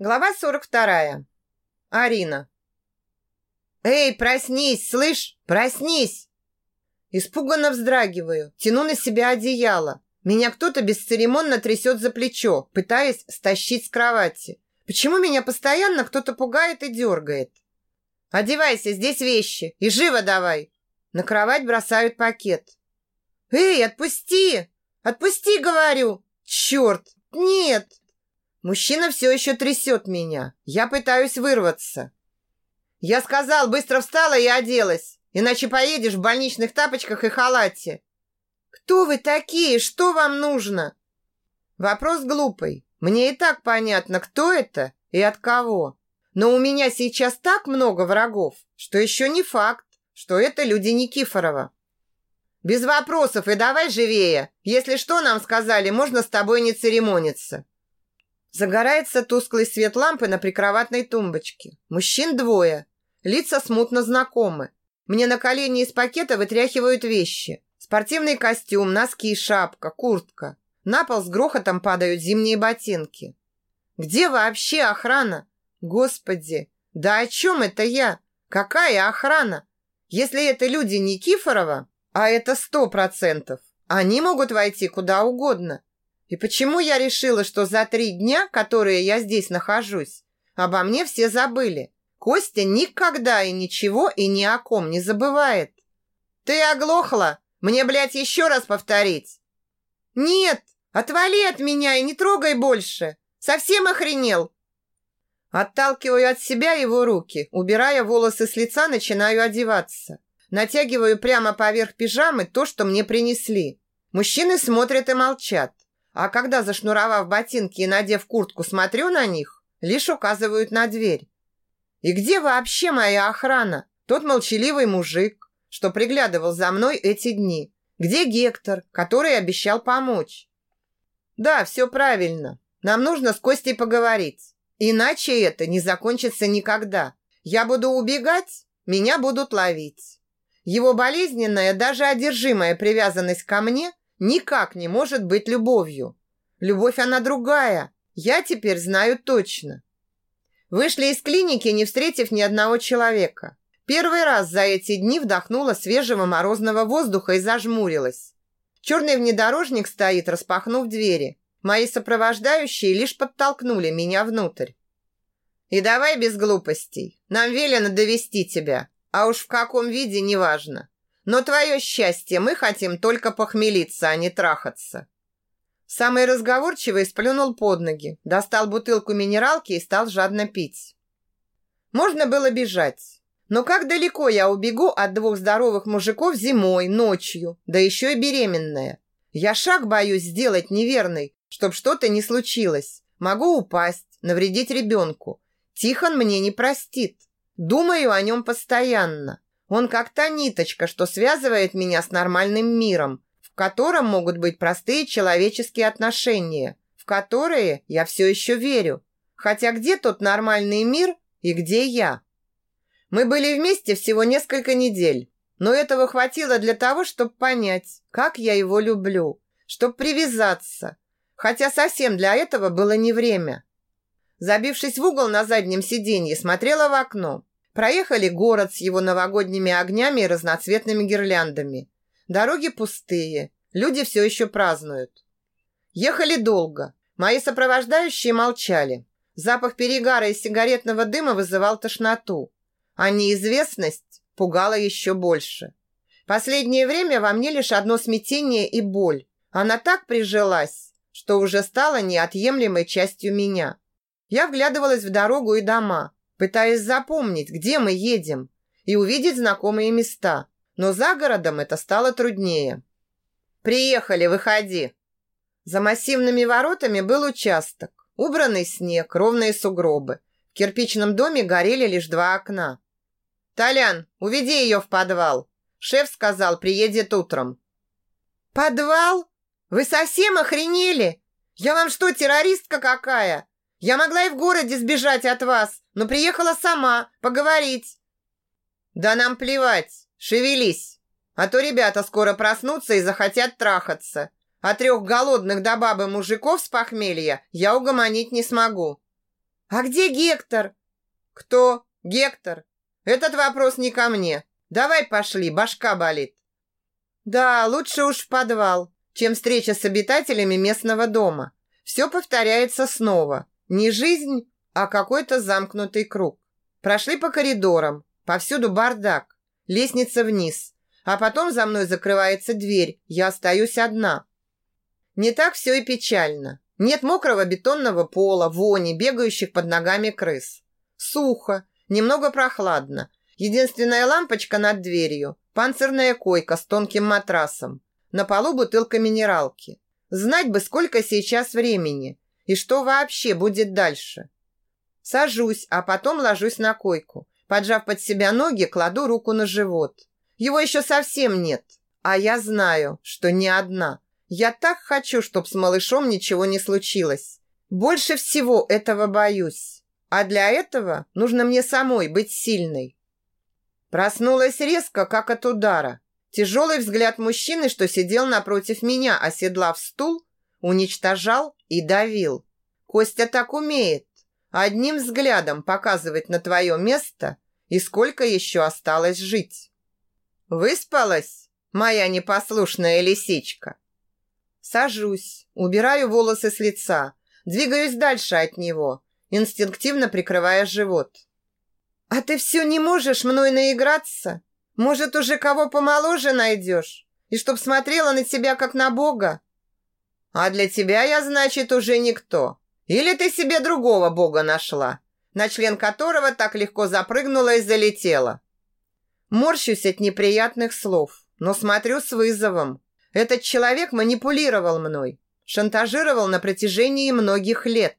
Глава 42. Арина. «Эй, проснись, слышь? Проснись!» Испуганно вздрагиваю, тяну на себя одеяло. Меня кто-то бесцеремонно трясет за плечо, пытаясь стащить с кровати. Почему меня постоянно кто-то пугает и дергает? «Одевайся, здесь вещи, и живо давай!» На кровать бросают пакет. «Эй, отпусти! Отпусти, говорю! Черт! Нет!» Мужчина все еще трясет меня. Я пытаюсь вырваться. Я сказал, быстро встала и оделась. Иначе поедешь в больничных тапочках и халате. Кто вы такие? Что вам нужно? Вопрос глупый. Мне и так понятно, кто это и от кого. Но у меня сейчас так много врагов, что еще не факт, что это люди Никифорова. Без вопросов и давай живее. Если что нам сказали, можно с тобой не церемониться. Загорается тусклый свет лампы на прикроватной тумбочке. Мужчин двое. Лица смутно знакомы. Мне на колени из пакета вытряхивают вещи. Спортивный костюм, носки, шапка, куртка. На пол с грохотом падают зимние ботинки. Где вообще охрана? Господи, да о чем это я? Какая охрана? Если это люди Никифорова, а это сто процентов, они могут войти куда угодно. И почему я решила, что за три дня, которые я здесь нахожусь, обо мне все забыли? Костя никогда и ничего и ни о ком не забывает. Ты оглохла? Мне, блядь, еще раз повторить? Нет, отвали от меня и не трогай больше. Совсем охренел? Отталкиваю от себя его руки, убирая волосы с лица, начинаю одеваться. Натягиваю прямо поверх пижамы то, что мне принесли. Мужчины смотрят и молчат. А когда, зашнуровав ботинки и надев куртку, смотрю на них, лишь указывают на дверь. И где вообще моя охрана? Тот молчаливый мужик, что приглядывал за мной эти дни. Где Гектор, который обещал помочь? Да, все правильно. Нам нужно с Костей поговорить. Иначе это не закончится никогда. Я буду убегать, меня будут ловить. Его болезненная, даже одержимая привязанность ко мне никак не может быть любовью. Любовь она другая. Я теперь знаю точно. Вышли из клиники, не встретив ни одного человека. Первый раз за эти дни вдохнула свежего морозного воздуха и зажмурилась. Черный внедорожник стоит, распахнув двери. Мои сопровождающие лишь подтолкнули меня внутрь. И давай без глупостей. Нам велено довести тебя, а уж в каком виде неважно. Но твое счастье, мы хотим только похмелиться, а не трахаться. Самый разговорчивый сплюнул под ноги, достал бутылку минералки и стал жадно пить. Можно было бежать. Но как далеко я убегу от двух здоровых мужиков зимой, ночью, да еще и беременная? Я шаг боюсь сделать неверный, чтоб что-то не случилось. Могу упасть, навредить ребенку. Тихон мне не простит. Думаю о нем постоянно. Он как та ниточка, что связывает меня с нормальным миром, в котором могут быть простые человеческие отношения, в которые я все еще верю. Хотя где тот нормальный мир и где я? Мы были вместе всего несколько недель, но этого хватило для того, чтобы понять, как я его люблю, чтобы привязаться, хотя совсем для этого было не время. Забившись в угол на заднем сиденье, смотрела в окно. Проехали город с его новогодними огнями и разноцветными гирляндами. Дороги пустые, люди все еще празднуют. Ехали долго. Мои сопровождающие молчали. Запах перегара и сигаретного дыма вызывал тошноту, а неизвестность пугала еще больше. Последнее время во мне лишь одно смятение и боль. Она так прижилась, что уже стала неотъемлемой частью меня. Я вглядывалась в дорогу и дома, пытаясь запомнить, где мы едем, и увидеть знакомые места. Но за городом это стало труднее. «Приехали, выходи!» За массивными воротами был участок. Убранный снег, ровные сугробы. В кирпичном доме горели лишь два окна. «Толян, уведи ее в подвал!» Шеф сказал, приедет утром. «Подвал? Вы совсем охренели? Я вам что, террористка какая? Я могла и в городе сбежать от вас, но приехала сама поговорить. Да нам плевать, шевелись. А то ребята скоро проснутся и захотят трахаться. А трех голодных до бабы мужиков с похмелья я угомонить не смогу. А где Гектор? Кто? Гектор? Этот вопрос не ко мне. Давай пошли, башка болит. Да, лучше уж в подвал, чем встреча с обитателями местного дома. Все повторяется снова. Не жизнь, а какой-то замкнутый круг. Прошли по коридорам, повсюду бардак, лестница вниз, а потом за мной закрывается дверь, я остаюсь одна. Не так все и печально. Нет мокрого бетонного пола, вони, бегающих под ногами крыс. Сухо, немного прохладно. Единственная лампочка над дверью, панцирная койка с тонким матрасом. На полу бутылка минералки. Знать бы, сколько сейчас времени и что вообще будет дальше. Сажусь, а потом ложусь на койку. Поджав под себя ноги, кладу руку на живот. Его еще совсем нет, а я знаю, что не одна. Я так хочу, чтобы с малышом ничего не случилось. Больше всего этого боюсь. А для этого нужно мне самой быть сильной. Проснулась резко, как от удара. Тяжелый взгляд мужчины, что сидел напротив меня, оседлав стул, уничтожал и давил. Костя так умеет. Одним взглядом показывать на твое место и сколько еще осталось жить. Выспалась, моя непослушная лисичка? Сажусь, убираю волосы с лица, двигаюсь дальше от него, инстинктивно прикрывая живот. «А ты все не можешь мной наиграться? Может, уже кого помоложе найдешь? И чтоб смотрела на тебя, как на Бога?» «А для тебя я, значит, уже никто. Или ты себе другого Бога нашла, на член которого так легко запрыгнула и залетела?» Морщусь от неприятных слов, но смотрю с вызовом, этот человек манипулировал мной, шантажировал на протяжении многих лет.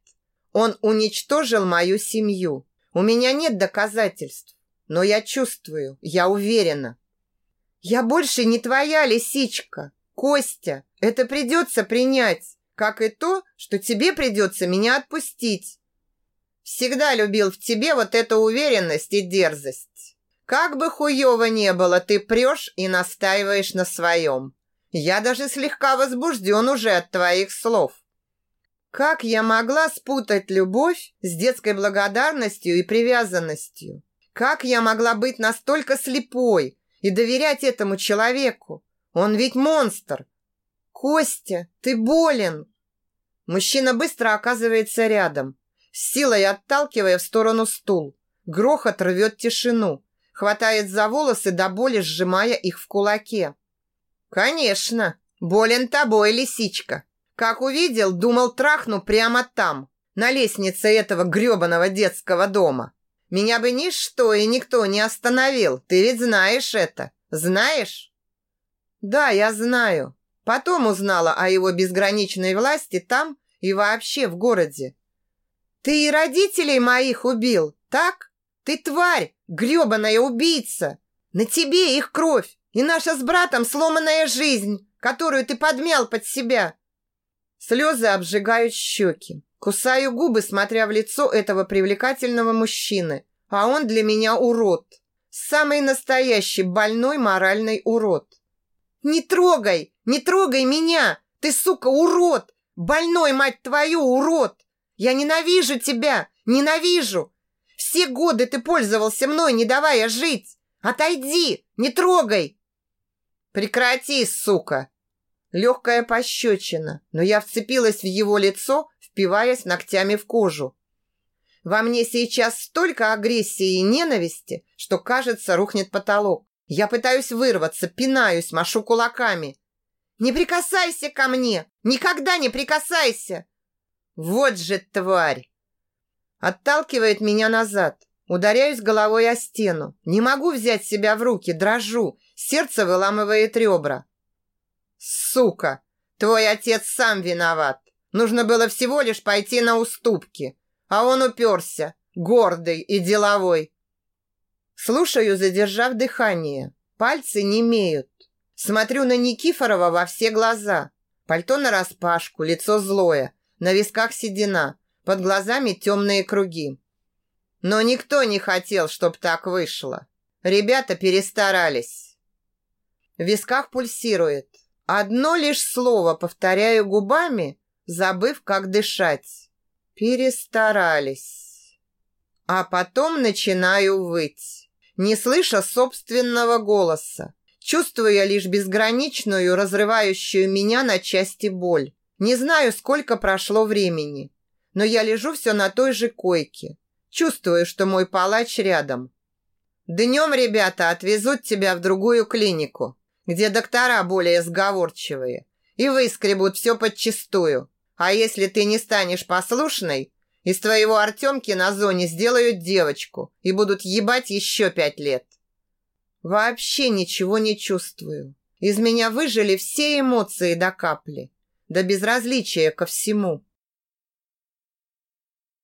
Он уничтожил мою семью. У меня нет доказательств, но я чувствую, я уверена. Я больше не твоя лисичка, Костя. Это придется принять, как и то, что тебе придется меня отпустить. Всегда любил в тебе вот эту уверенность и дерзость. Как бы хуёво не было, ты прешь и настаиваешь на своем. Я даже слегка возбужден уже от твоих слов. Как я могла спутать любовь с детской благодарностью и привязанностью? Как я могла быть настолько слепой и доверять этому человеку? Он ведь монстр. Костя, ты болен. Мужчина быстро оказывается рядом, с силой отталкивая в сторону стул. Грохот рвет тишину, хватает за волосы до боли, сжимая их в кулаке. «Конечно! Болен тобой, лисичка! Как увидел, думал, трахну прямо там, на лестнице этого грёбаного детского дома. Меня бы ничто и никто не остановил, ты ведь знаешь это, знаешь?» «Да, я знаю. Потом узнала о его безграничной власти там и вообще в городе. Ты и родителей моих убил, так? Ты тварь, грёбаная убийца! На тебе их кровь! И наша с братом сломанная жизнь, которую ты подмял под себя. Слезы обжигают щеки. Кусаю губы, смотря в лицо этого привлекательного мужчины. А он для меня урод. Самый настоящий больной моральный урод. Не трогай! Не трогай меня! Ты, сука, урод! Больной, мать твою, урод! Я ненавижу тебя! Ненавижу! Все годы ты пользовался мной, не давая жить! Отойди! Не трогай! Прекрати, сука!» Легкая пощечина, но я вцепилась в его лицо, впиваясь ногтями в кожу. Во мне сейчас столько агрессии и ненависти, что, кажется, рухнет потолок. Я пытаюсь вырваться, пинаюсь, машу кулаками. «Не прикасайся ко мне! Никогда не прикасайся!» «Вот же тварь!» Отталкивает меня назад. Ударяюсь головой о стену. Не могу взять себя в руки, дрожу. Сердце выламывает ребра. Сука! Твой отец сам виноват. Нужно было всего лишь пойти на уступки. А он уперся, гордый и деловой. Слушаю, задержав дыхание. Пальцы не имеют. Смотрю на Никифорова во все глаза. Пальто нараспашку, лицо злое, на висках седина, под глазами темные круги. Но никто не хотел, чтоб так вышло. Ребята перестарались. В висках пульсирует. Одно лишь слово повторяю губами, забыв, как дышать. Перестарались. А потом начинаю выть, не слыша собственного голоса, чувствуя лишь безграничную, разрывающую меня на части боль. Не знаю, сколько прошло времени, но я лежу все на той же койке, чувствую, что мой палач рядом. Днем ребята отвезут тебя в другую клинику, где доктора более сговорчивые, и выскребут все подчистую. А если ты не станешь послушной, из твоего Артемки на зоне сделают девочку и будут ебать еще пять лет. Вообще ничего не чувствую. Из меня выжили все эмоции до капли, до безразличия ко всему.